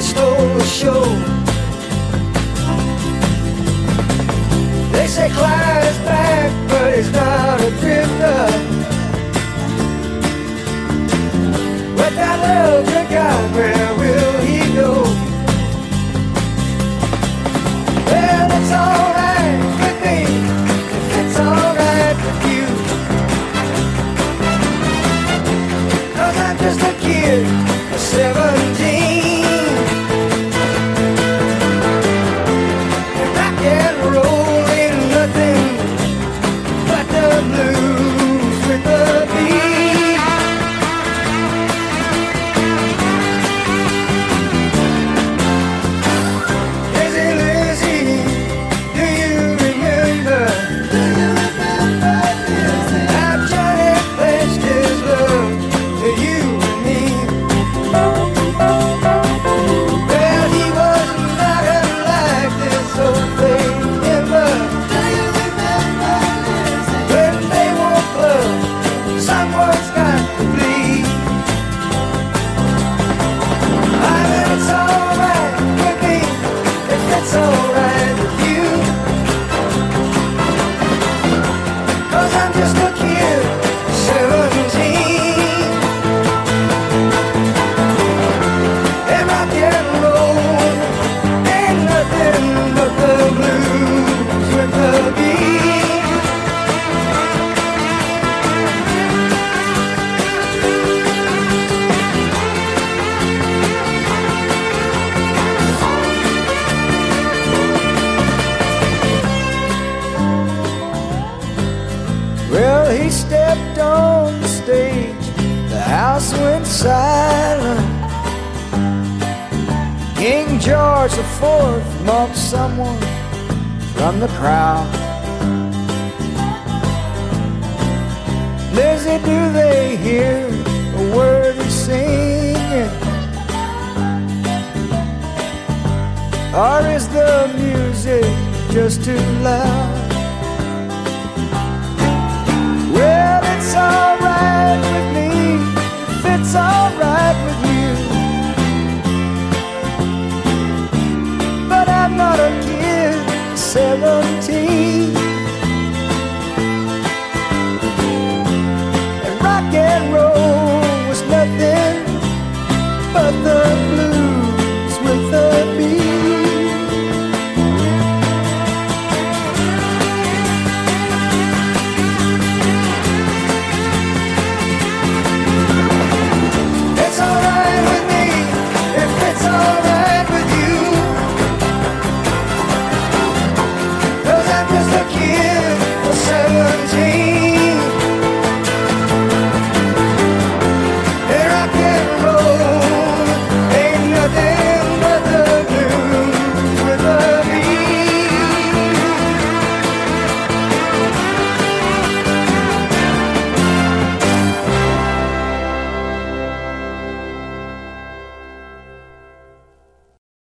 stole the show. They say climb. On the stage, the house went silent. King George IV mocked someone from the crowd. Lizzie, do they hear a word he's singing? Or is the music just too loud?